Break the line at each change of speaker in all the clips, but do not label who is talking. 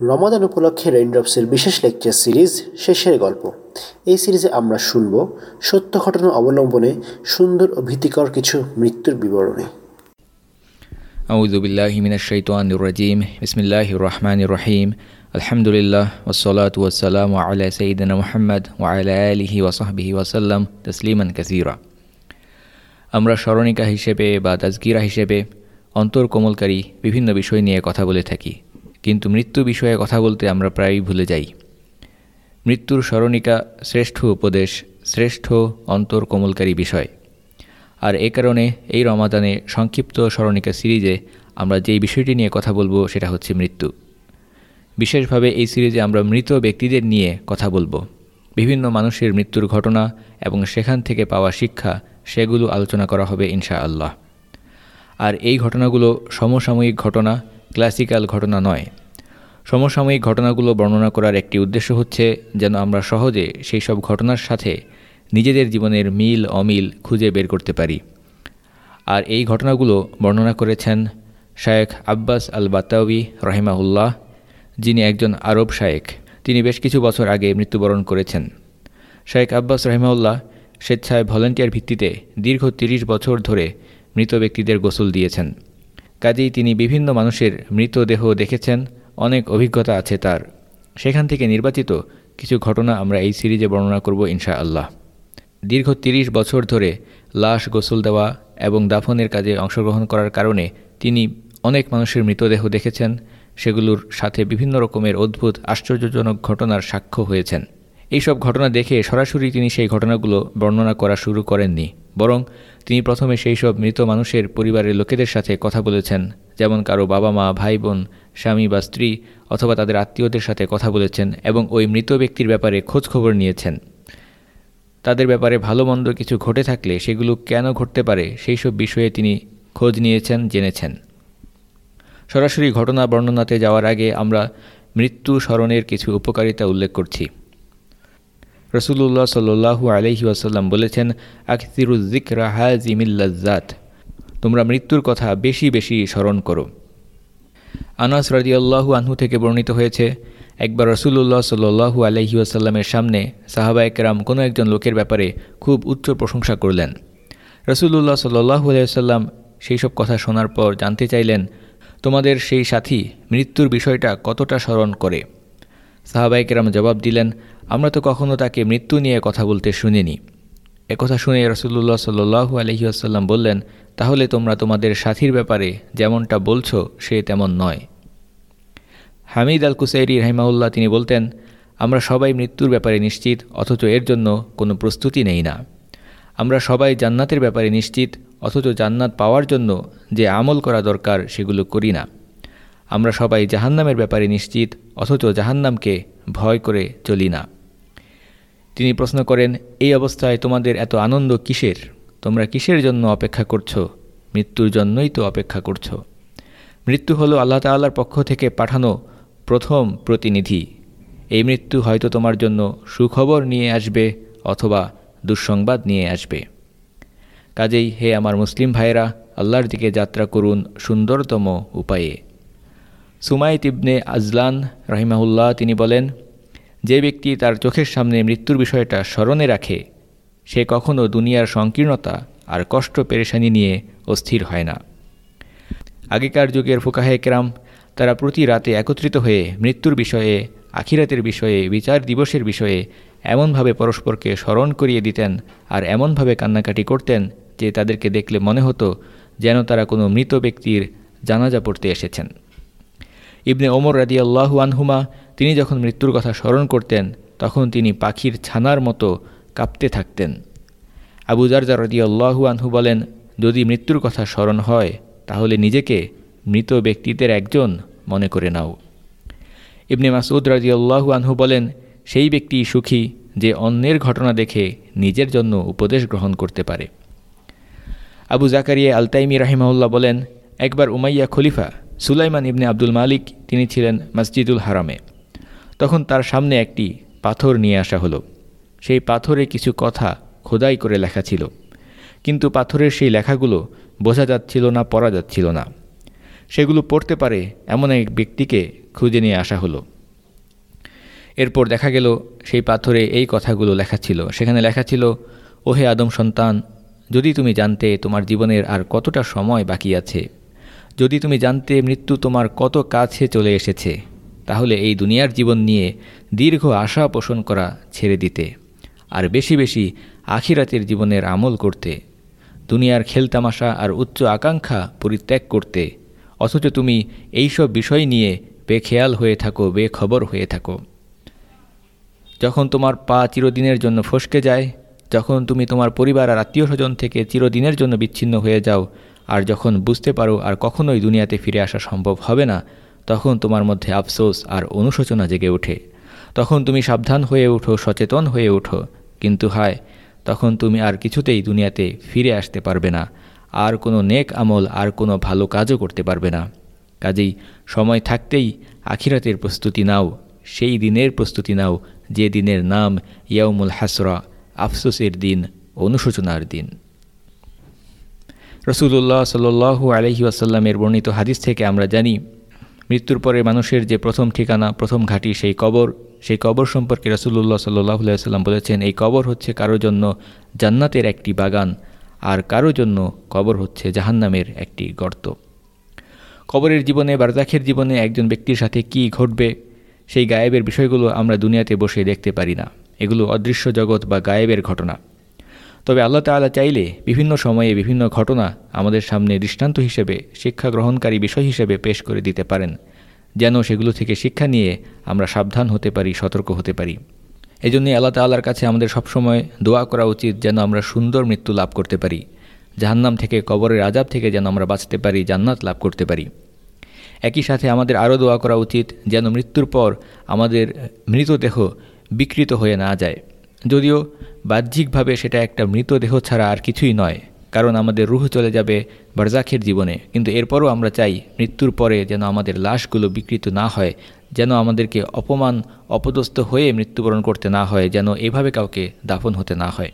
রমাদান উপলক্ষে রেইনড্রপসের বিশেষ lecture series শেষের গল্প এই সিরিজে আমরা শুনব সত্য ঘটনা অবলম্বনে সুন্দর ও ভীতিকর কিছু মৃত্যুর বিবরণী
أعوذ بالله من الشيطان الرجيم بسم الله الرحمن الرحيم الحمد لله والصلاة والسلام على سيدنا محمد وعلى آله وصحبه وسلم تسليما كثيرا আমরা স্মরণিকা হিসেবে বা তাজকিরা হিসেবে অন্তর কোমলকারী বিভিন্ন বিষয় নিয়ে কথা বলে থাকি কিন্তু মৃত্যু বিষয়ে কথা বলতে আমরা প্রায়ই ভুলে যাই। মৃত্যুর স্মরণিকা শ্রেষ্ঠ উপদেশ, শ্রেষ্ঠ অন্তর কোমলকারী বিষয়। আর এ কারণে এই রমাদানে সংক্ষিপ্ত স্মরণিকা সিরিজে আমরা যেই বিষয়টি নিয়ে কথা বলব সেটা হচ্ছে মৃত্যু। বিশেষভাবে এই সিরিজে আমরা মৃত ব্যক্তিদের নিয়ে কথা বলব। বিভিন্ন মানুষের মৃত্যুর ঘটনা এবং সেখান থেকে পাওয়া শিক্ষা, সেগুলো আলোচনা করা হবে ইনশা আল্লাহ আর এই ঘটনাগুলো সমসাময়িক ঘটনা ক্লাসিক্যাল ঘটনা নয়। সমসাময়িক ঘটনাগুলো বর্ণনা করার একটি উদ্দেশ্য হচ্ছে যেন আমরা সহজে সেই সব ঘটনার সাথে নিজেদের জীবনের মিল, অমিল খুঁজে বের করতে পারি। আর এই ঘটনাগুলো বর্ণনা করেছেন শায়েখ আব্বাস আল বাতাউই রহিমাউল্লাহ যিনি একজন আরব শায়েক তিনি বেশ কিছু বছর আগে মৃত্যুবরণ করেছেন। শায়েখ আব্বাস রহিমাউল্লাহ স্বেচ্ছায় ভলেন্টিয়ার ভিত্তিতে দীর্ঘ তিরিশ বছর ধরে মৃত ব্যক্তিদের গোসল দিয়েছেন। কাজেই তিনি বিভিন্ন মানুষের মৃতদেহ দেখেছেন, অনেক অভিজ্ঞতা আছে তার। সেখান থেকে নির্বাচিত কিছু ঘটনা আমরা এই সিরিজে বর্ণনা করব ইনশা আল্লাহ দীর্ঘ তিরিশ বছর ধরে লাশ গোসল দেওয়া এবং দাফনের কাজে অংশগ্রহণ করার কারণে তিনি অনেক মানুষের মৃতদেহ দেখেছেন, সেগুলোর সাথে বিভিন্ন রকমের অদ্ভুত, আশ্চর্যজনক ঘটনার সাক্ষ্য হয়েছেন। এইসব ঘটনা দেখে সরাসরি তিনি সেই ঘটনাগুলো বর্ণনা করা শুরু করেননি। বরং তিনি প্রথমে সেই সব মৃত মানুষের পরিবারের লোকেদের সাথে কথা বলেছেন, যেমন কারও বাবা মা ভাই বোন স্বামী বা স্ত্রী, অথবা তাদের আত্মীয়দের সাথে কথা বলেছেন এবং ওই মৃত ব্যক্তির ব্যাপারে খোঁজ খবর নিয়েছেন। তাদের ব্যাপারে ভালো মন্দ কিছু ঘটে থাকলে সেগুলো কেন ঘটতে পারে সেই সব বিষয়ে তিনি খোঁজ নিয়েছেন, জেনেছেন। সরাসরি ঘটনা বর্ণনাতে যাওয়ার আগে আমরা মৃত্যু স্মরণের কিছু উপকারিতা উল্লেখ করছি। রসুল্লাহ সাল্লু আলহি আসাল্লাম বলেছেন আখতিরুজিকরা হাজিমিল্লাজাত তোমরা মৃত্যুর কথা বেশি বেশি স্মরণ করো। আনাস রাজিয়াল্লাহু আনহু থেকে বর্ণিত হয়েছে, একবার রসুল্লাহ সাল্লু আলহি আসাল্লামের সামনে সাহাবা একরাম কোনো একজন লোকের ব্যাপারে খুব উচ্চ প্রশংসা করলেন। রসুল্লাহ সাল্লু আলাইসাল্লাম সেই সব কথা শোনার পর জানতে চাইলেন, তোমাদের সেই সাথী মৃত্যুর বিষয়টা কতটা স্মরণ করে? সাহাবাইকেরাম জবাব দিলেন আমরা তো কখনও তাকে মৃত্যু নিয়ে কথা বলতে শুনিনি। একথা শুনে রসুল্লাহ সাল্লু আলহি আসাল্লাম বললেন, তাহলে তোমরা তোমাদের সাথীর ব্যাপারে যেমনটা বলছো, সে তেমন নয়। হামিদ আল কুসাইরি রহিমাউল্লাহ তিনি বলতেন, আমরা সবাই মৃত্যুর ব্যাপারে নিশ্চিত, অথচ এর জন্য কোনো প্রস্তুতি নেই না। আমরা সবাই জান্নাতের ব্যাপারে নিশ্চিত, অথচ জান্নাত পাওয়ার জন্য যে আমল করা দরকার, সেগুলো করি না। আমরা সবাই জাহান্নামের ব্যাপারে নিশ্চিত, অথচ জাহান্নামকে ভয় করে চলি না। তিনি প্রশ্ন করেন, এই অবস্থায় তোমাদের এত আনন্দ কিসের? তোমরা কিসের জন্য অপেক্ষা করছ? মৃত্যুর জন্যই তো অপেক্ষা করছ। মৃত্যু হলো আল্লাহ তাল্লার পক্ষ থেকে পাঠানো প্রথম প্রতিনিধি। এই মৃত্যু হয়তো তোমার জন্য সুখবর নিয়ে আসবে অথবা দুঃসংবাদ নিয়ে আসবে। কাজেই হে আমার মুসলিম ভাইয়েরা, আল্লাহর দিকে যাত্রা করুন সুন্দরতম উপায়ে। সুমাইত ইবনে আজলান রহিমাহুল্লাহ তিনি বলেন যে ব্যক্তি তার চোখের সামনে মৃত্যুর বিষয়টা স্মরণে রাখে, সে কখনও দুনিয়ার সংকীর্ণতা আর কষ্ট পেরেশানি নিয়ে অস্থির হয় না। আগেকার যুগের ফুকাহে কেরাম তারা প্রতি রাতে একত্রিত হয়ে মৃত্যুর বিষয়ে, আখিরাতের বিষয়ে, বিচার দিবসের বিষয়ে এমনভাবে পরস্পরকে স্মরণ করিয়ে দিতেন আর এমনভাবে কান্নাকাটি করতেন যে তাদেরকে দেখলে মনে হতো যেন তারা কোনো মৃত ব্যক্তির জানাজা পড়তে এসেছেন। ইবনে ওমর রাদি আল্লাহু আনহুমা তিনি যখন মৃত্যুর কথা স্মরণ করতেন, তখন তিনি পাখির ছানার মতো কাঁপতে থাকতেন। আবু জারজা রদি আল্লাহু আনহু বলেন, যদি মৃত্যুর কথা স্মরণ হয়, তাহলে নিজেকে মৃত ব্যক্তিদের একজন মনে করে নাও। ইবনে মাসুদ রাজি আল্লাহু আনহু বলেন, সেই ব্যক্তি সুখী যে অন্যের ঘটনা দেখে নিজের জন্য উপদেশ গ্রহণ করতে পারে। আবু জাকারিয়া আলতাইমি রাহিমাউল্লাহ বলেন, একবার উমাইয়া খলিফা সুলাইমান ইবনে আব্দুল মালিক, তিনি ছিলেন মসজিদুল হারামে। তখন তার সামনে একটি পাথর নিয়ে আসা হলো। সেই পাথরে কিছু কথা খোদাই করে লেখা ছিল। কিন্তু পাথরের সেই লেখাগুলো বোঝা যাচ্ছিল না, পড়া যাচ্ছিল না। সেগুলো পড়তে পারে এমন এক ব্যক্তিকে খুঁজে নিয়ে আসা হলো। এরপর দেখা গেল সেই পাথরে এই কথাগুলো লেখা ছিল। সেখানে লেখা ছিল, ওহে আদম সন্তান, যদি তুমি জানতে তোমার জীবনের আর কতটা সময় বাকি আছে, যদি তুমি জানতে মৃত্যু তোমার কত কাছে চলে এসেছে তাহলে এই দুনিয়ার জীবন নিয়ে দীর্ঘ আশা পোষণ করা ছেড়ে দিতে, আর বেশি বেশি আখিরাতের জীবনের আমল করতে, দুনিয়ার খেলতামাশা আর উচ্চ আকাঙ্ক্ষা পরিত্যাগ করতে, অথচ তুমি এইসব বিষয় নিয়ে বেখেয়াল হয়ে থাকো, বেখবর হয়ে থাকো। যখন তোমার পা চিরদিনের জন্য ফসকে যায়, যখন তুমি তোমার পরিবার আর আত্মীয় স্বজন থেকে চিরদিনের জন্য বিচ্ছিন্ন হয়ে যাও, আর যখন বুঝতে পারো আর কখনোই দুনিয়াতে ফিরে আসা সম্ভব হবে না তখন তোমার মধ্যে আফসোস আর অনুশোচনা জেগে ওঠে। তখন তুমি সাবধান হয়ে ওঠো সচেতন হয়ে ওঠো কিন্তু হায়, তখন তুমি আর কিছুতেই দুনিয়াতে ফিরে আসতে পারবে না। আর কোনো নেক আমল আর কোনো ভালো কাজও করতে পারবে না। কাজেই সময় থাকতেই আখিরাতের প্রস্তুতি নাও, সেই দিনের প্রস্তুতি নাও, যে দিনের নাম ইয়াউমুল হাসরা, আফসোসের দিন, অনুশোচনার দিন। রসুল্লাহ সাল্লু আলহি আসাল্লামের বর্ণিত হাদিস থেকে আমরা জানি মৃত্যুর পরে মানুষের যে প্রথম ঠিকানা, প্রথম ঘাঁটি সেই কবর সেই কবর সম্পর্কে রসুল্লাহ সাল্লাহ সাল্লাম বলেছেন, এই কবর হচ্ছে কারও জন্য জান্নাতের একটি বাগান আর কারও জন্য কবর হচ্ছে জাহান্নামের একটি গর্ত। কবরের জীবনে বারদাখের জীবনে একজন ব্যক্তির সাথে কি ঘটবে, সেই গায়েবের বিষয়গুলো আমরা দুনিয়াতে বসে দেখতে পারি না। এগুলো অদৃশ্য জগৎ বা গায়েবের ঘটনা। তবে আল্লাহ তালা চাইলে বিভিন্ন সময়ে বিভিন্ন ঘটনা আমাদের সামনে দৃষ্টান্ত হিসেবে, শিক্ষা গ্রহণকারী বিষয় হিসেবে পেশ করে দিতে পারেন, যেন সেগুলো থেকে শিক্ষা নিয়ে আমরা সাবধান হতে পারি, সতর্ক হতে পারি। এই জন্যই আল্লাহ তাল্লার কাছে আমাদের সবসময় দোয়া করা উচিত যেন আমরা সুন্দর মৃত্যু লাভ করতে পারি, জাহান্নাম থেকে, কবরের আজাব থেকে যেন আমরা বাঁচতে পারি, জান্নাত লাভ করতে পারি। একই সাথে আমাদের আরও দোয়া করা উচিত যেন মৃত্যুর পর আমাদের মৃতদেহ বিকৃত হয়ে না যায়। যদিও বাহ্যিকভাবে সেটা একটা মৃতদেহ ছাড়া আর কিছুই নয়, কারণ আমাদের রুহ চলে যাবে বারজাখের জীবনে। কিন্তু এরপরও আমরা চাই মৃত্যুর পরে যেন আমাদের লাশগুলো বিকৃত না হয়, যেন আমাদেরকে অপমান, অপদস্থ হয়ে মৃত্যুবরণ করতে না হয়, যেন এভাবে কাউকে দাফন হতে না হয়।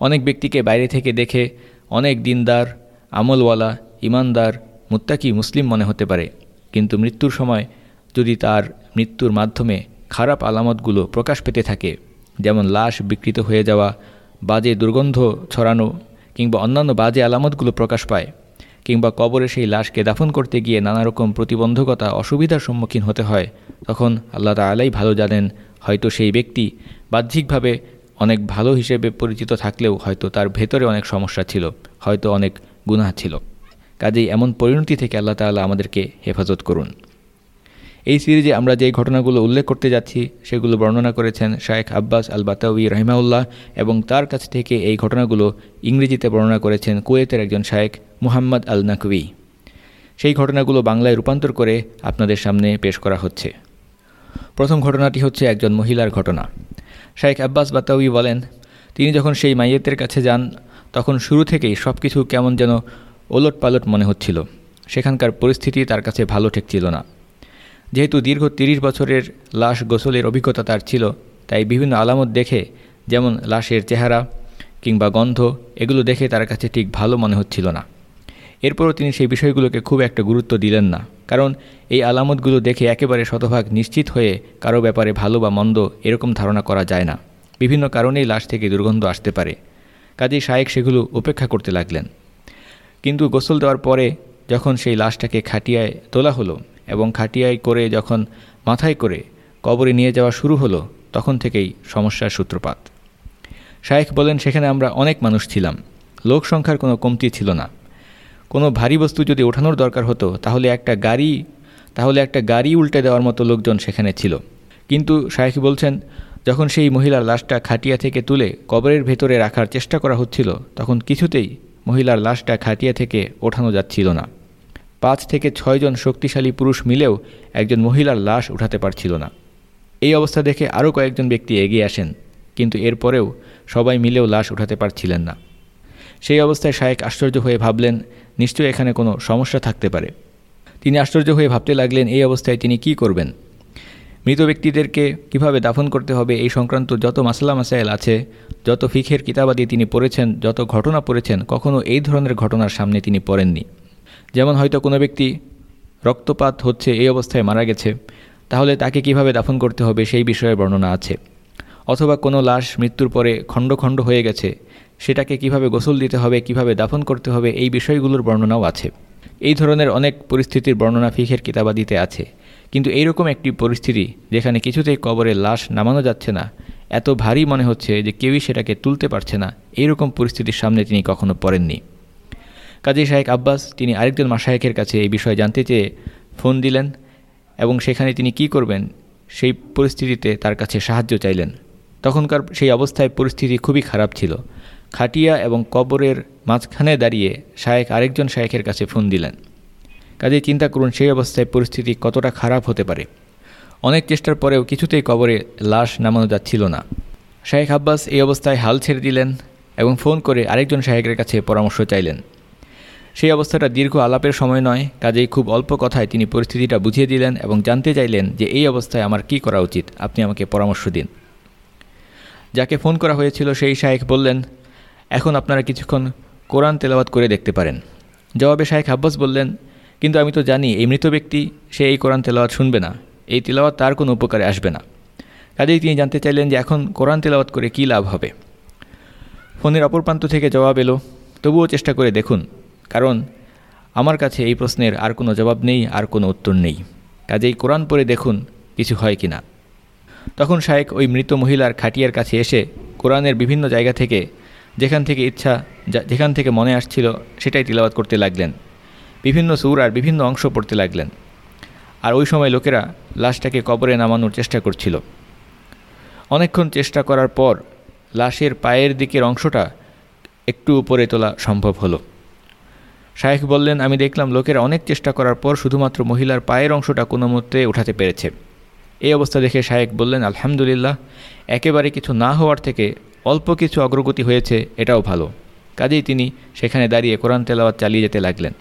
অনেক ব্যক্তিকে বাইরে থেকে দেখে অনেক দিনদার, আমলওয়ালা, ইমানদার, মুত্তাকি মুসলিম মনে হতে পারে। কিন্তু মৃত্যুর সময় যদি তার মৃত্যুর মাধ্যমে খারাপ আলামতগুলো প্রকাশ পেতে থাকে যেমন লাশ বিকৃত হয়ে যাওয়া, বাজে দুর্গন্ধ ছড়ানো কিংবা অন্যান্য বাজে আলামতগুলো প্রকাশ পায়, কিংবা কবরে সেই লাশকে দাফন করতে গিয়ে নানা রকম প্রতিবন্ধকতা অসুবিধার সম্মুখীন হতে হয়, তখন আল্লাহ তালাই ভালো জানেন হয়তো সেই ব্যক্তি বাহ্যিকভাবে অনেক ভালো হিসেবে পরিচিত থাকলেও হয়তো তার ভেতরে অনেক সমস্যা ছিল, হয়তো অনেক গুনাহ ছিল। কাজেই এমন পরিণতি থেকে আল্লাহ তাল্লাহ আমাদেরকে হেফাজত করুন। এই সিরিজে আমরা যে ঘটনাগুলো উল্লেখ করতে যাচ্ছি, সেগুলো বর্ণনা করেছেন শায়েখ আব্বাস আল বাতাউই রহিমাউল্লাহ এবং তার কাছ থেকে এই ঘটনাগুলো ইংরেজিতে বর্ণনা করেছেন কুয়েতের একজন শায়েখ মুহাম্মদ আল নাকবি সেই ঘটনাগুলো বাংলায় রূপান্তর করে আপনাদের সামনে পেশ করা হচ্ছে। প্রথম ঘটনাটি হচ্ছে একজন মহিলার ঘটনা। শায়েখ আব্বাস বাতাউই বলেন, তিনি যখন সেই মাইয়েতের কাছে যান, তখন শুরু থেকেই সব কিছু কেমন যেন ওলট পালট মনে হচ্ছিল। সেখানকার পরিস্থিতি তার কাছে ভালো ঠেকছিল না। যেহেতু দীর্ঘ তিরিশ বছরের লাশ গোসলের অভিজ্ঞতা তার ছিল, তাই বিভিন্ন আলামত দেখে, যেমন লাশের চেহারা কিংবা গন্ধ, এগুলো দেখে তার কাছে ঠিক ভালো মনে হচ্ছিল না। এরপরও তিনি সেই বিষয়গুলোকে খুব একটা গুরুত্ব দিলেন না, কারণ এই আলামতগুলো দেখে একেবারে শতভাগ নিশ্চিত হয়ে কারও ব্যাপারে ভালো বা মন্দ এরকম ধারণা করা যায় না। বিভিন্ন কারণেই লাশ থেকে দুর্গন্ধ আসতে পারে, কাজেই শায়েক সেগুলো উপেক্ষা করতে লাগলেন। কিন্তু গোসল দেওয়ার পরে যখন সেই লাশটাকে খাটিয়ায় তোলা হলো এবং খাটিয়ায় করে যখন মাথায় করে কবরে নিয়ে যাওয়া শুরু হলো, তখন থেকেই সমস্যার সূত্রপাত। শায়েখ বলেন, সেখানে আমরা অনেক মানুষ ছিলাম। লোক সংখ্যার কোনো কমতি ছিল না। কোনো ভারী বস্তু যদি ওঠানোর দরকার হতো, তাহলে একটা গাড়ি, তাহলে একটা গাড়ি উল্টে দেওয়ার মতো লোকজন সেখানে ছিল। কিন্তু শায়েখ বলছেন, যখন সেই মহিলার লাশটা খাটিয়া থেকে তুলে কবরের ভেতরে রাখার চেষ্টা করা হচ্ছিল, তখন কিছুতেই মহিলার লাশটা খাটিয়া থেকে ওঠানো যাচ্ছিল না। পাঁচ থেকে ছয়জন শক্তিশালী পুরুষ মিলেও একজন মহিলার লাশ উঠাতে পারছিল না। এই অবস্থা দেখে আরও কয়েকজন ব্যক্তি এগিয়ে আসেন, কিন্তু এরপরেও সবাই মিলেও লাশ উঠাতে পারছিলেন না। সেই অবস্থায় শায়েক আশ্চর্য হয়ে ভাবলেন নিশ্চয়ই এখানে কোনো সমস্যা থাকতে পারে। তিনি আশ্চর্য হয়ে ভাবতে লাগলেন, এই অবস্থায় তিনি কি করবেন? মৃত ব্যক্তিদেরকে কীভাবে দাফন করতে হবে? এই সংক্রান্ত যত মাসালা মাসাইল আছে, যত ফিখের কিতাবাদি তিনি পড়েছেন, যত ঘটনা পড়েছেন কখনও এই ধরনের ঘটনার সামনে তিনি পড়েননি। যেমন হয়তো কোনো ব্যক্তি রক্তপাত হচ্ছে, এই অবস্থায় মারা গেছে, তাহলে তাকে কীভাবে দাফন করতে হবে সেই বিষয়ে বর্ণনা আছে। অথবা কোনো লাশ মৃত্যুর পরে খণ্ড খণ্ড হয়ে গেছে, সেটাকে কীভাবে গোসল দিতে হবে, কীভাবে দাফন করতে হবে, এই বিষয়গুলোর বর্ণনাও আছে। এই ধরনের অনেক পরিস্থিতির বর্ণনা ফিখের কিতাবাদিতে আছে। কিন্তু এইরকম একটি পরিস্থিতি যেখানে কিছুতেই কবরে লাশ নামানো যাচ্ছে না, এত ভারী মনে হচ্ছে যে কেউই সেটাকে তুলতে পারছে না, এইরকম পরিস্থিতির সামনে তিনি কখনো পড়েননি। কাজী শাহেক আব্বাস, তিনি আরেকজন মাসায়েকের কাছে এই বিষয়ে জানতে চেয়ে ফোন দিলেন এবং সেখানে তিনি কি করবেন সেই পরিস্থিতিতে তার কাছে সাহায্য চাইলেন। তখনকার সেই অবস্থায় পরিস্থিতি খুবই খারাপ ছিল। খাটিয়া এবং কবরের মাঝখানে দাঁড়িয়ে শায়েক আরেকজন শায়েকের কাছে ফোন দিলেন। কাজেই চিন্তা করুন, সেই অবস্থায় পরিস্থিতি কতটা খারাপ হতে পারে। অনেক চেষ্টার পরেও কিছুতেই কবরে লাশ নামানো যাচ্ছিল না। শায়েখ আব্বাস এই অবস্থায় হাল ছেড়ে দিলেন এবং ফোন করে আরেকজন শাহেকের কাছে পরামর্শ চাইলেন। সেই অবস্থাটা দীর্ঘ আলাপের সময় নয়, কাজেই খুব অল্প কথায় তিনি পরিস্থিতিটা বুঝিয়ে দিলেন এবং জানতে চাইলেন যে এই অবস্থায় আমার কি করা উচিত, আপনি আমাকে পরামর্শ দিন। যাকে ফোন করা হয়েছিল সেই শায়েখ বললেন, এখন আপনারা কিছুক্ষণ কোরআন তেলাওয়াত করে দেখতে পারেন। জবাবে শায়েখ আব্বাস বললেন, কিন্তু আমি তো জানি এই মৃত ব্যক্তি, সে এই কোরআন তেলাওয়াত শুনবে না। এই তেলাওয়াত তার কোনো উপকারে আসবে না। কাজেই তিনি জানতে চাইলেন যে এখন কোরআন তেলাওয়াত করে কী লাভ হবে। ফোনের অপর প্রান্ত থেকে জবাব এলো, তবুও চেষ্টা করে দেখুন। কারণ আমার কাছে এই প্রশ্নের আর কোনো জবাব নেই, আর কোনো উত্তর নেই। কাজেই কোরআন পড়ে দেখুন কিছু হয় কি না। তখন শায়েক ওই মৃত মহিলার খাটিয়ার কাছে এসে কোরআনের বিভিন্ন জায়গা থেকে যেখান থেকে ইচ্ছা যেখান থেকে মনে আসছিল, সেটাই তিলাবাত করতে লাগলেন। বিভিন্ন সুর আর বিভিন্ন অংশ পড়তে লাগলেন। আর ওই সময় লোকেরা লাশটাকে কবরে নামানোর চেষ্টা করছিল। অনেকক্ষণ চেষ্টা করার পর লাশের পায়ের দিকের অংশটা একটু উপরে তোলা সম্ভব হলো। শায়েখ বললেন, আমি দেখলাম লোকেরা অনেক চেষ্টা করার পর শুধুমাত্র মহিলার পায়ের অংশটা কোনো মতে উঠাতে পেরেছে। এই অবস্থা দেখে শায়েক বললেন, আলহামদুলিল্লাহ, একেবারে কিছু না হওয়ার থেকে অল্প কিছু অগ্রগতি হয়েছে, এটাও ভালো। কাজেই তিনি সেখানে দাঁড়িয়ে কোরআন তেলাওয়াত চালিয়ে যেতে লাগলেন।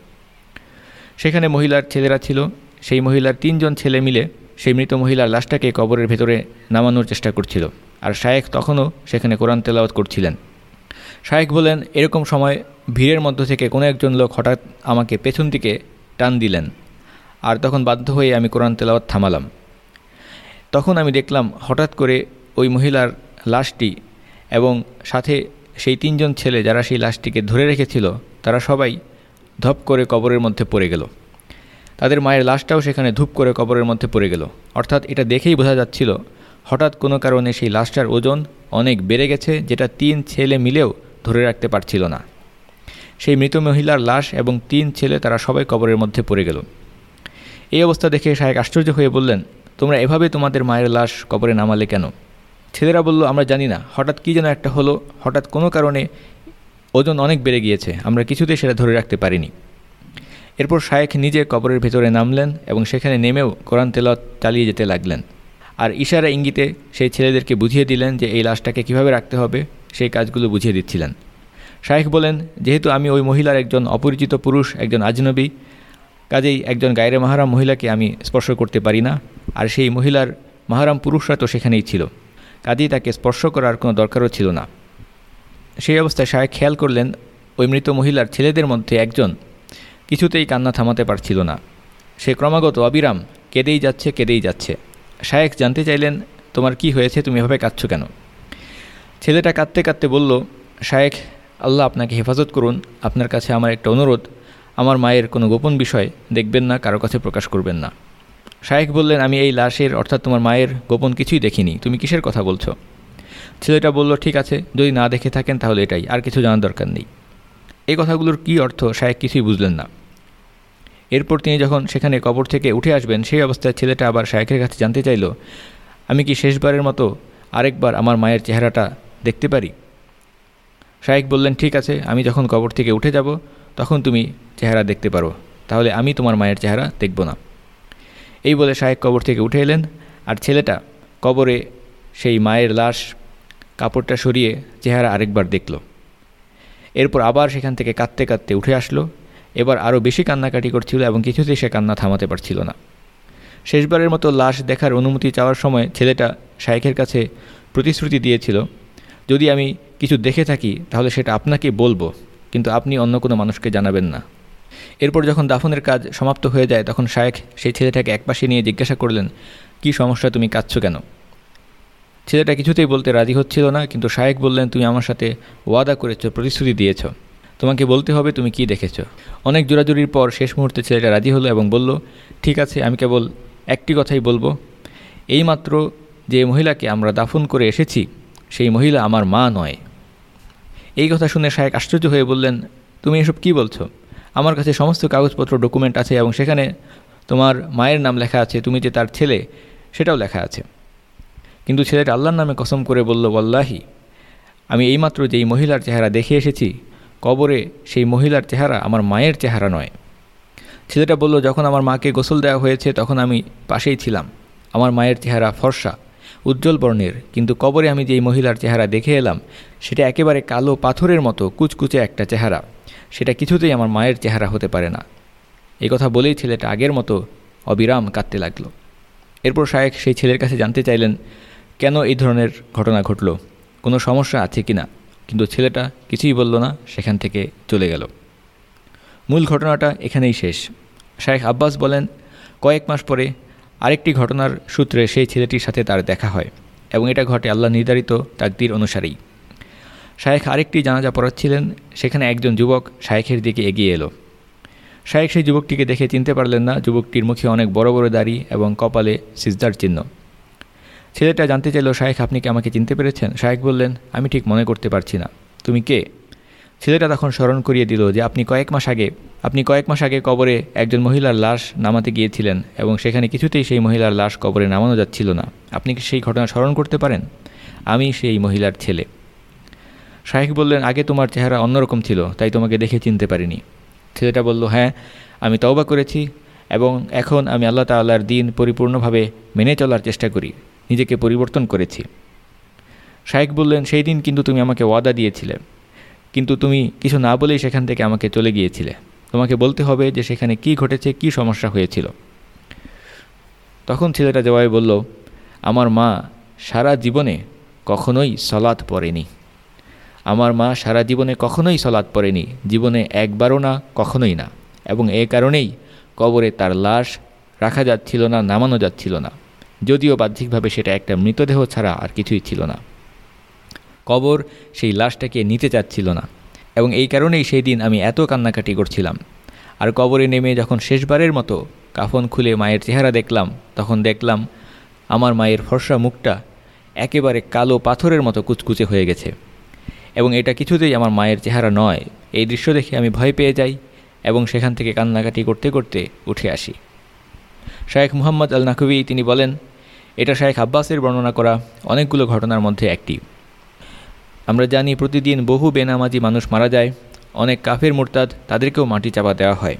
সেখানে মহিলার ছেলেরা ছিল। সেই মহিলার তিনজন ছেলে মিলে সেই মৃত মহিলার লাশটাকে কবরের ভেতরে নামানোর চেষ্টা করছিল। আর শায়েক তখনও সেখানে কোরআন তেলাওয়াত করছিলেন। শায়েক বলেন, এরকম সময় ভিড়ের মধ্য থেকে কোনো একজন লোক হঠাৎ আমাকে পেছন দিকে টান দিলেন আর তখন বাধ্য হয়ে আমি কোরআন তেলাওয়াত থামালাম। তখন আমি দেখলাম হঠাৎ করে ওই মহিলার লাশটি এবং সাথে সেই তিনজন ছেলে যারা সেই লাশটিকে ধরে রেখেছিল, তারা সবাই ধপ করে কবরের মধ্যে পড়ে গেল। তাদের মায়ের লাশটাও সেখানে ধূপ করে কবরের মধ্যে পড়ে গেল। অর্থাৎ এটা দেখেই বোঝা যাচ্ছিল, হঠাৎ কোনো কারণে সেই লাশটার ওজন অনেক বেড়ে গেছে, যেটা তিন ছেলে মিলেও ধরে রাখতে পারছিল না। সেই মৃত মহিলার লাশ এবং তিন ছেলে তারা সবাই কবরের মধ্যে পড়ে গেল। এই অবস্থা দেখে শায়েক আশ্চর্য হয়ে বললেন, তোমরা এভাবে তোমাদের মায়ের লাশ কবরে নামালে কেন? ছেলেরা বলল, আমরা জানি না, হঠাৎ কী যেন একটা হলো, হঠাৎ কোনো কারণে ওজন অনেক বেড়ে গিয়েছে, আমরা কিছুতেই সেটা ধরে রাখতে পারিনি। এরপর শায়েখ নিজে কবরের ভেতরে নামলেন এবং সেখানে নেমেও কোরআন তেলত চালিয়ে যেতে লাগলেন। আর ইশারা ইঙ্গিতে সেই ছেলেদেরকে বুঝিয়ে দিলেন যে এই লাশটাকে কীভাবে রাখতে হবে। সেই কাজগুলো বুঝিয়ে দিচ্ছিলেন। শায়েখ বলেন, যেহেতু আমি ওই মহিলার একজন অপরিচিত পুরুষ, একজন আজনবী, কাজেই একজন গায়রে মাহারাম মহিলাকে আমি স্পর্শ করতে পারি না, আর সেই মহিলার মাহারাম পুরুষরা তো সেখানেই ছিল, কাজেই তাকে স্পর্শ করার কোনো দরকারও ছিল না। সেই অবস্থায় শায়েক খেয়াল করলেন, ওই মৃত মহিলার ছেলেদের মধ্যে একজন কিছুতেই কান্না থামাতে পারছিল না। সে ক্রমাগত, অবিরাম, কেঁদেই যাচ্ছে কেঁদেই যাচ্ছে। শায়েক জানতে চাইলেন, তোমার কি হয়েছে? তুমি এভাবে কাঁদছ কেন? ছেলেটা কাঁদতে কাঁদতে বলল, শায়েখ, আল্লাহ আপনাকে হেফাজত করুন। আপনার কাছে আমার একটা অনুরোধ। আমার মায়ের কোনো গোপন বিষয় দেখবেন না, কারও কাছে প্রকাশ করবেন না। শায়েখ বললেন, আমি এই লাশের, অর্থাৎ তোমার মায়ের গোপন কিছুই দেখিনি। তুমি কিসের কথা বলছো? ছেলেটা বলল, ঠিক আছে, যদি না দেখে থাকেন তাহলে এটাই, আর কিছু জানার দরকার নেই। এই কথাগুলোর কি অর্থ শায়েক কিছুই বুঝলেন না। এরপর তিনি যখন সেখানে কবর থেকে উঠে আসবেন, সেই অবস্থায় ছেলেটা আবার শায়েকের কাছে জানতে চাইল, আমি কি শেষবারের মতো আরেকবার আমার মায়ের চেহারাটা দেখতে পারি। শায়েক বললেন, ঠিক আছে, আমি যখন কবর থেকে উঠে যাব, তখন তুমি চেহারা দেখতে পারো। তাহলে আমি তোমার মায়ের চেহারা দেখব না। এই বলে শায়েক কবর থেকে উঠে এলেন, আর ছেলেটা কবরে সেই মায়ের লাশ, কাপড়টা সরিয়ে চেহারা আরেকবার দেখল। এরপর আবার সেখান থেকে কাঁদতে কাঁদতে উঠে আসলো। এবার আরও বেশি কান্নাকাটি করছিল এবং কিছুতেই সে কান্না থামাতে পারছিল না। শেষবারের মতো লাশ দেখার অনুমতি চাওয়ার সময় ছেলেটা শায়েখের কাছে প্রতিশ্রুতি দিয়েছিল যদি আমি কিছু দেখে থাকি, তাহলে সেটা আপনাকে বলব, কিন্তু আপনি অন্য কোনো মানুষকে জানাবেন না। এরপর যখন দাফনের কাজ সমাপ্ত হয়ে যায়, তখন শায়েখ সেই ছেলেটাকে একপাশে নিয়ে জিজ্ঞাসা করলেন, কি সমস্যা তুমি কাঁদছো কেন? ছেলেটা কিছুতেই বলতে রাজি হচ্ছিল না, কিন্তু শায়েক বললেন, তুমি আমার সাথে ওয়াদা করেছ, প্রতিশ্রুতি দিয়েছ। তোমাকে বলতে হবে তুমি কি দেখেছ? অনেক জোরাজুরির পর শেষ মুহূর্তে ছেলেটা রাজি হলো এবং বলল, ঠিক আছে, আমি কেবল একটি কথাই বলব। এইমাত্র যে মহিলাকে আমরা দাফন করে এসেছি সেই মহিলা আমার মা নয়। এই কথা শুনে শায়েক আশ্চর্য হয়ে বললেন, তুমি এসব কি বলছো? আমার কাছে সমস্ত কাগজপত্র, ডকুমেন্ট আছে এবং সেখানে তোমার মায়ের নাম লেখা আছে, তুমি যে তার ছেলে, সেটাও লেখা আছে। কিন্তু ছেলেটা আল্লাহর নামে কসম করে বলল, ওয়াল্লাহি, আমি এইমাত্র যেই মহিলার চেহারা দেখে এসেছি, কবরে সেই মহিলার চেহারা আমার মায়ের চেহারা নয়। ছেলেটা বলল, যখন আমার মাকে গোসল দেওয়া হয়েছে, তখন আমি পাশেই ছিলাম। আমার মায়ের চেহারা ফর্সা উজ্জ্বল বর্ণের। কিন্তু কবরে আমি যেই মহিলার চেহারা দেখে এলাম, সেটা একেবারে কালো পাথরের মতো কুচকুচে একটা চেহারা। সেটা কিছুতেই আমার মায়ের চেহারা হতে পারে না। এই কথা বলেই ছেলেটা আগের মতো অবিরাম কাঁদতে লাগল। এরপর শায়েক সেই ছেলের কাছে জানতে চাইলেন, কেন এই ধরনের ঘটনা ঘটল? কোনো সমস্যা আছে কি না? কিন্তু ছেলেটা কিছুই বলল না, সেখান থেকে চলে গেল। মূল ঘটনাটা এখানেই শেষ। শায়েখ আব্বাস বলেন, কয়েক মাস পরে আরেকটি ঘটনার সূত্রে সেই ছেলেটির সাথে তার দেখা হয় এবং এটা ঘটে আল্লাহ নির্ধারিত তাকদির অনুসারেই। শায়েখ আরেকটি জানাজা পড়াচ্ছিলেন, সেখানে একজন যুবক শায়েখের দিকে এগিয়ে এলো। শায়েখ সেই যুবকটিকে দেখে চিনতে পারলেন না, যুবকটির মুখে অনেক বড় বড় দাড়ি এবং কপালে সিজদার চিহ্ন। ছেলেটা জানতে চাইল, শায়েখ, আপনি কি আমাকে চিনতে পেরেছেন? শায়েখ বললেন, আমি ঠিক মনে করতে পারছি না। তুমি কে? ছেলেটা তখন স্মরণ করিয়ে দিল যে আপনি কয়েক মাস আগে, আপনি কয়েক মাস আগে কবরে একজন মহিলার লাশ নামাতে গিয়েছিলেন এবং সেখানে কিছুতেই সেই মহিলার লাশ কবরে নামানো যাচ্ছিল না। আপনি কি সেই ঘটনা স্মরণ করতে পারেন? আমি সেই মহিলার ছেলে। শাহেক বললেন, আগে তোমার চেহারা অন্যরকম ছিল, তাই তোমাকে দেখে চিনতে পারিনি। ছেলেটা বলল হ্যাঁ আমি তওবা করেছি এবং এখন আমি আল্লাহ তাল্লাহর দিন পরিপূর্ণভাবে মেনে চলার চেষ্টা করি, নিজেকে পরিবর্তন করেছি। শাহেক বললেন, সেই দিন কিন্তু তুমি আমাকে ওয়াদা দিয়েছিলে। কিন্তু তুমি কিছু না বলেই সেখান থেকে আমাকে চলে গিয়েছিলে। তোমাকে বলতে হবে যে সেখানে কি ঘটেছে, কি সমস্যা হয়েছিল। তখন ছেলেটা জবাবে বলল, আমার মা সারা জীবনে কখনোই সলাৎ পড়েনি। আমার মা সারা জীবনে কখনোই সলাৎ পড়েনি। জীবনে একবারও না, কখনোই না। এবং এ কারণেই কবরে তার লাশ রাখা যাচ্ছিল না, নামানো যাচ্ছিল না। যদিও বাহ্যিকভাবে সেটা একটা মৃতদেহ ছাড়া আর কিছুই ছিল না। কবর সেই লাশটাকে নিতে চাচ্ছিল না। এবং এই কারণেই সেই দিন আমি এত কান্নাকাটি করছিলাম। আর কবরে নেমে যখন শেষবারের মতো কাফন খুলে মায়ের চেহারা দেখলাম, তখন দেখলাম আমার মায়ের ফর্সা মুখটা একেবারে কালো পাথরের মতো কুচকুচে হয়ে গেছে। এবং এটা কিছুতেই আমার মায়ের চেহারা নয়। এই দৃশ্য দেখে আমি ভয় পেয়ে যাই এবং সেখান থেকে কান্নাকাটি করতে করতে উঠে আসি। শায়েখ মুহাম্মদ আল নাকবি তিনি বলেন, এটা শায়েখ আব্বাসের বর্ণনা করা অনেকগুলো ঘটনার মধ্যে একটি। আমরা জানি প্রতিদিন বহু বেনামাজি মানুষ মারা যায়। অনেক কাফের মোরতাদ তাদেরকেও মাটি চাপা দেওয়া হয়।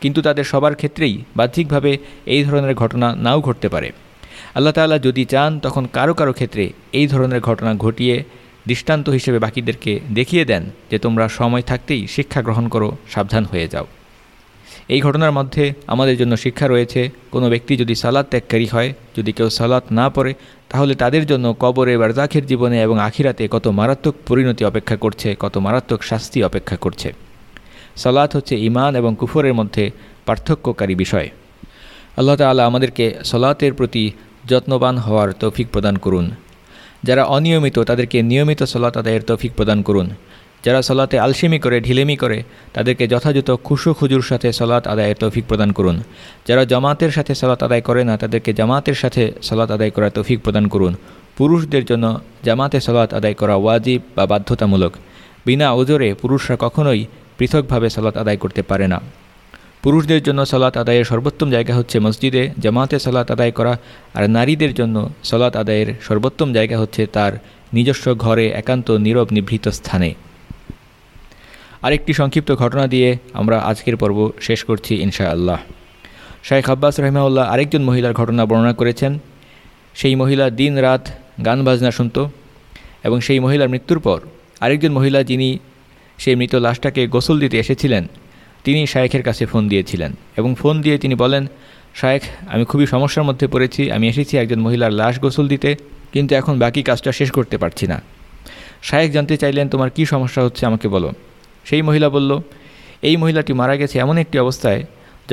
কিন্তু তাদের সবার ক্ষেত্রেই বাহ্যিকভাবে এই ধরনের ঘটনা নাও ঘটতে পারে। আল্লাহ তালা যদি চান, তখন কারও কারও ক্ষেত্রে এই ধরনের ঘটনা ঘটিয়ে দৃষ্টান্ত হিসেবে বাকিদেরকে দেখিয়ে দেন যে তোমরা সময় থাকতেই শিক্ষা গ্রহণ করো, সাবধান হয়ে যাও। এই ঘটনার মধ্যে আমাদের জন্য শিক্ষা রয়েছে। কোনো ব্যক্তি যদি সালাদ ত্যাগকারী হয়, যদি কেউ সালাত না পড়ে, তাহলে তাদের জন্য কবরে বারজাখের জীবনে এবং আখিরাতে কত মারাত্মক পরিণতি অপেক্ষা করছে, কত মারাত্মক শাস্তি অপেক্ষা করছে। সালাত হচ্ছে ইমান এবং কুফরের মধ্যে পার্থক্যকারী বিষয়। আল্লাহ তালা আমাদেরকে সলাতের প্রতি যত্নবান হওয়ার তৌফিক প্রদান করুন। যারা অনিয়মিত, তাদেরকে নিয়মিত সলাত আদায়ের তৌফিক প্রদান করুন। যারা সলাতে আলসেমি করে, ঢিলেমি করে, তাদেরকে যথাযথ খুশু খুজুর সাথে সলাৎ আদায়ের তৌফিক প্রদান করুন। যারা জামাতের সাথে সলাৎ আদায় করে না, তাদেরকে জামাতের সাথে সলাৎ আদায় করার তৌফিক প্রদান করুন। পুরুষদের জন্য জামাতে সলাৎ আদায় করা ওয়াজিব বা বাধ্যতামূলক। বিনা ওজোরে পুরুষরা কখনোই পৃথকভাবে সলাৎ আদায় করতে পারে না। পুরুষদের জন্য সলাৎ আদায়ের সর্বোত্তম জায়গা হচ্ছে মসজিদে জামাতে সলাৎ আদায় করা, আর নারীদের জন্য সলাৎ আদায়ের সর্বোত্তম জায়গা হচ্ছে তার নিজস্ব ঘরে একান্ত নীরব নিভৃত স্থানে। আরেকটি সংক্ষিপ্ত ঘটনা দিয়ে আমরা আজকের পর্ব শেষ করছি ইনশা আল্লাহ শাহেখ আব্বাস রহমাউল্লাহ আরেকজন মহিলার ঘটনা বর্ণনা করেছেন। সেই মহিলা দিন রাত গান বাজনা শুনত এবং সেই মহিলার মৃত্যুর পর আরেকজন মহিলা যিনি সেই মৃত লাশটাকে গোসল দিতে এসেছিলেন, তিনি শায়েখের কাছে ফোন দিয়েছিলেন এবং ফোন দিয়ে তিনি বলেন শায়েখ আমি খুবই সমস্যার মধ্যে পড়েছি, আমি এসেছি একজন মহিলার লাশ গোসল দিতে, কিন্তু এখন বাকি কাজটা শেষ করতে পারছি না। শায়েখ জানতে চাইলেন, তোমার কি সমস্যা হচ্ছে আমাকে বলো। সেই মহিলা বলল, এই মহিলাটি মারা গেছে এমন একটি অবস্থায়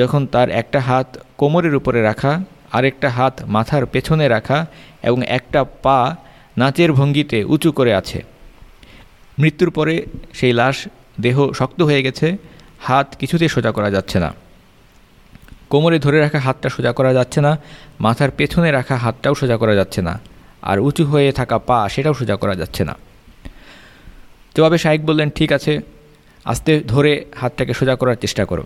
যখন তার একটা হাত কোমরের উপরে রাখা, আরেকটা হাত মাথার পেছনে রাখা এবং একটা পা নাচের ভঙ্গিতে উঁচু করে আছে। মৃত্যুর পরে সেই লাশ দেহ শক্ত হয়ে গেছে, হাত কিছুতেই সোজা করা যাচ্ছে না। কোমরে ধরে রাখা হাতটা সোজা করা যাচ্ছে না, মাথার পেছনে রাখা হাতটাও সোজা করা যাচ্ছে না, আর উঁচু হয়ে থাকা পা সেটাও সোজা করা যাচ্ছে না। জবাবে শাইক বললেন, ঠিক আছে আস্তে ধরে হাতটাকে সোজা করার চেষ্টা করো।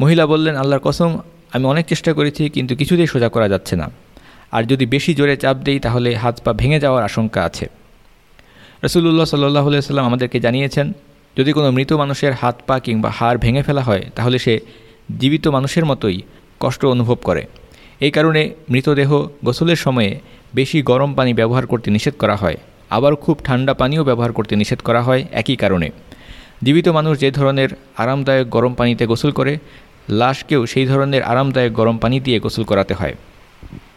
মহিলা বললেন, আল্লাহর কসম, আমি অনেক চেষ্টা করেছি, কিন্তু কিছুতেই সোজা করা যাচ্ছে না। আর যদি বেশি জোরে চাপ দেই, তাহলে হাত পা ভেঙে যাওয়ার আশঙ্কা আছে। রসুল্লাহ সাল্লাহ সাল্লাম আমাদেরকে জানিয়েছেন, যদি কোনো মৃত মানুষের হাত পা কিংবা হাড় ভেঙে ফেলা হয়, তাহলে সে জীবিত মানুষের মতোই কষ্ট অনুভব করে। এই কারণে মৃতদেহ গোসলের সময়ে বেশি গরম পানি ব্যবহার করতে নিষেধ করা হয়। আবার খুব ঠান্ডা পানিও ব্যবহার করতে নিষেধ করা হয়। একই কারণে জীবিত মানুষ যে ধরনের আরামদায়ক গরম পানিতে গোসল করে, লাশকেও সেই ধরনের আরামদায়ক গরম পানি দিয়ে গোসল করাতে হয়।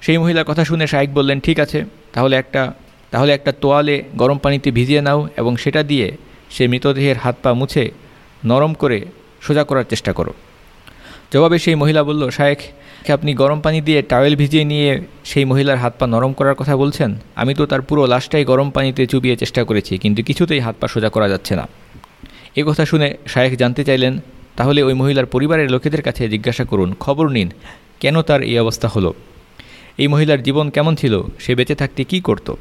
সেই মহিলার কথা শুনে শাইক বললেন, ঠিক আছে, তাহলে একটা তাহলে একটা তোয়ালে গরম পানিতে ভিজিয়ে নাও এবং সেটা দিয়ে সে মৃতদেহের হাত পা মুছে নরম করে সোজা করার চেষ্টা করো। জবাবে সেই মহিলা বলল শায়েখ আপনি গরম পানি দিয়ে টাওয়েল ভিজিয়ে নিয়ে সেই মহিলার হাত পা নরম করার কথা বলছেন? আমি তো তার পুরো লাশটাই গরম পানিতে চুবিয়ে চেষ্টা করেছি, কিন্তু কিছুতেই হাত পা সোজা করা যাচ্ছে না। এ কথা শুনে শায়েখ জানতে চাইলেন, তাহলে ওই মহিলার পরিবারের লোকেদের কাছে জিজ্ঞাসা করুন, খবর নিন, কেন তার এই অবস্থা হলো? এই মহিলার জীবন কেমন ছিল? সে বেঁচে থাকতে কি করত?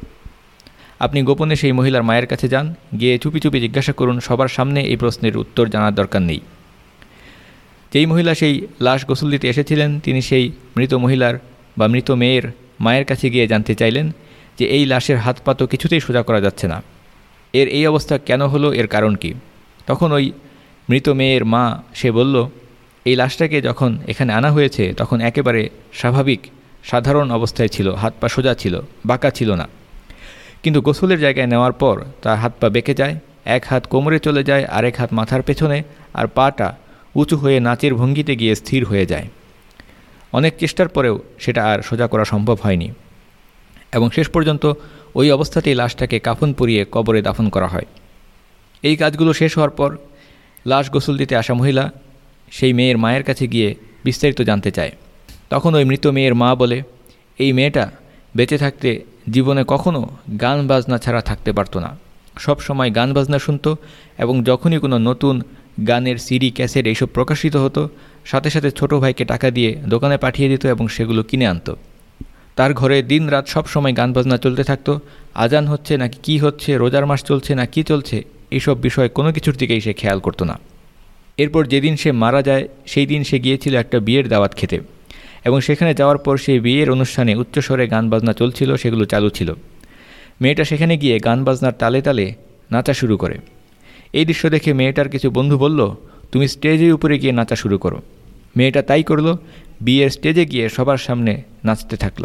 আপনি গোপনে সেই মহিলার মায়ের কাছে যান, গিয়ে চুপি চুপি জিজ্ঞাসা করুন, সবার সামনে এই প্রশ্নের উত্তর জানার দরকার নেই। যেই মহিলা সেই লাশ গোসল দিতে এসেছিলেন, তিনি সেই মৃত মহিলার বা মৃত মেয়ের মায়ের কাছে গিয়ে জানতে চাইলেন যে এই লাশের হাত পা তো কিছুতেই সোজা করা যাচ্ছে না। এর এই অবস্থা কেন হলো? এর কারণ কি? তখন ওই মৃত মেয়ের মা, সে বলল, এই লাশটাকে যখন এখানে আনা হয়েছে, তখন একেবারে স্বাভাবিক, সাধারণ অবস্থায় ছিল, হাত পা সোজা ছিল, বাঁকা ছিল না। কিন্তু গোসলের জায়গায় নেওয়ার পর তার হাত পা বেঁকে যায়, এক হাত কোমরে চলে যায়, আরেক হাত মাথার পেছনে, আর পাটা উঁচু হয়ে নাচের ভঙ্গিতে গিয়ে স্থির হয়ে যায়। অনেক চেষ্টার পরেও সেটা আর সোজা করা সম্ভব হয়নি। এবং শেষ পর্যন্ত ওই অবস্থাতেই লাশটাকে কাফন পরিয়ে কবরে দাফন করা হয়। এই কাজগুলো শেষ হওয়ার পর লাশ গোসল দিতে আসা মহিলা সেই মেয়ের মায়ের কাছে গিয়ে বিস্তারিত জানতে চায়। তখন ওই মৃত মেয়ের মা বলে, এই মেয়েটা বেঁচে থাকতে জীবনে কখনো গান বাজনা ছাড়া থাকতে পারতো না। সব সময় গান বাজনা শুনতো এবং যখনই কোনো নতুন গানের সিডি, ক্যাসেট এইসব প্রকাশিত হতো, সাথে সাথে ছোট ভাইকে টাকা দিয়ে দোকানে পাঠিয়ে দিত এবং সেগুলো কিনে আনতো। তার ঘরে দিন রাত সব সময় গান বাজনা চলতে থাকতো। আজান হচ্ছে নাকি কি হচ্ছে, রোজার মাস চলছে না কি চলছে এইসব বিষয় কোনো কিছুর দিকেই সে খেয়াল করতো না। এরপর যেদিন সে মারা যায় সেই দিন সে গিয়েছিল একটা বিয়ের দাওয়াত খেতে এবং সেখানে যাওয়ার পর সেই বিয়ের অনুষ্ঠানে উচ্চস্বরে গান বাজনা চলছিল, সেগুলো চালু ছিল। মেয়েটা সেখানে গিয়ে গান বাজনার তালে তালে নাচা শুরু করে। এই দৃশ্য দেখে মেয়েটার কিছু বন্ধু বলল, তুমি স্টেজের উপরে গিয়ে নাচা শুরু করো। মেয়েটা তাই করল, বিয়ের স্টেজে গিয়ে সবার সামনে নাচতে থাকল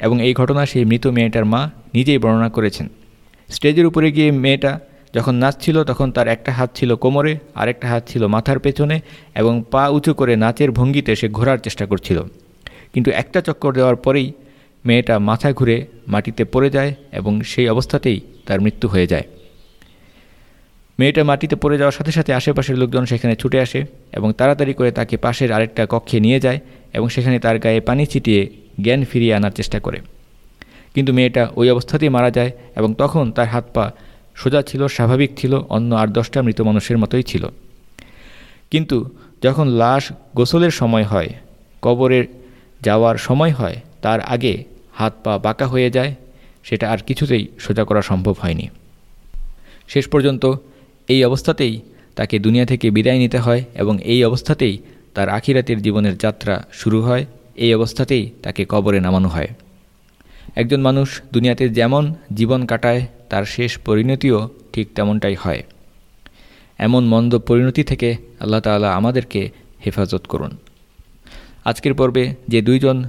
এবং এই ঘটনা সেই মৃত মেয়েটার মা নিজেই বর্ণনা করেছেন। স্টেজের উপরে গিয়ে মেয়েটা যখন নাচছিল তখন তার একটা হাত ছিল কোমরে, আরেকটা হাত ছিল মাথার পেছনে এবং পা উঁচু করে নাচের ভঙ্গিতে সে ঘোরার চেষ্টা করছিল। কিন্তু একটা চক্কর দেওয়ার পরেই মেয়েটা মাথা ঘুরে মাটিতে পড়ে যায় এবং সেই অবস্থাতেই তার মৃত্যু হয়ে যায়। মেয়েটা মাটিতে পড়ে যাওয়ার সাথে সাথে আশেপাশের লোকজন সেখানে ছুটে আসে এবং তাড়াতাড়ি করে তাকে পাশের আরেকটা কক্ষে নিয়ে যায় এবং সেখানে তার গায়ে পানি ছিটিয়ে জ্ঞান ফিরিয়ে আনার চেষ্টা করে। কিন্তু মেয়েটা ওই অবস্থাতেই মারা যায় এবং তখন তার হাত পা সোজা ছিল, স্বাভাবিক ছিল, অন্য আর দশটা মৃত মানুষের মতোই ছিল। কিন্তু যখন লাশ গোসলের সময় হয় কবরের যাওয়ার সময় হয়, তার আগে হাত পা বাঁকা হয়ে যায়, সেটা আর কিছুতেই সোজা করা সম্ভব হয়নি। শেষ পর্যন্ত এই অবস্থাতেই তাকে দুনিয়া থেকে বিদায় নিতে হয় এবং এই অবস্থাতেই তার আখিরাতের জীবনের যাত্রা শুরু হয়। এই অবস্থাতেই তাকে কবরে নামানো হয়। একজন মানুষ দুনিয়াতে যেমন জীবন কাটায়, তার শেষ পরিণতিও ঠিক তেমনটাই হয়। এমন মন্দ পরিণতি থেকে আল্লাহ তালা আমাদেরকে হেফাজত করুন। আজকের পর্বে যে দুইজন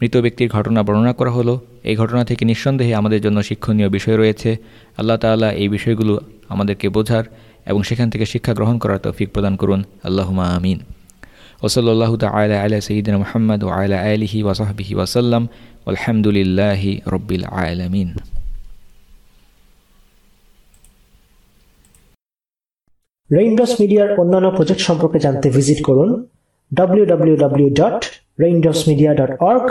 মৃত ব্যক্তির ঘটনা বর্ণনা করা হলো, এই ঘটনা থেকে নিঃসন্দেহে আমাদের জন্য শিক্ষণীয় বিষয় রয়েছে। আল্লাহ তালা এই বিষয়গুলো আমাদেরকে বোঝার এবং সেখান থেকে শিক্ষা গ্রহণ করার তৌফিক প্রদান করুন। আল্লাহুমা আমিন। ওসল্লাহ তালা আলা সঈদিন মোহাম্মদ ও আলা আলহি ওয়াসাহবিহি ওয়াসাল্লাম আলহামদুলিল্লাহি রব্বিল আলমিন
রেইনড্রপস মিডিয়ার অন্যান্য প্রজেক্ট সম্পর্কে জানতে ভিজিট করুন www.raindropsmedia.org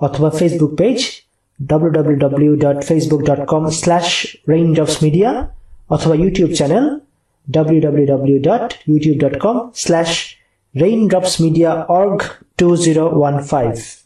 অথবা ফেসবুক পেজ www.facebook.com/raindropsmedia অথবা ইউটিউব চ্যানেল www.youtube.com/raindropsmediaorg2015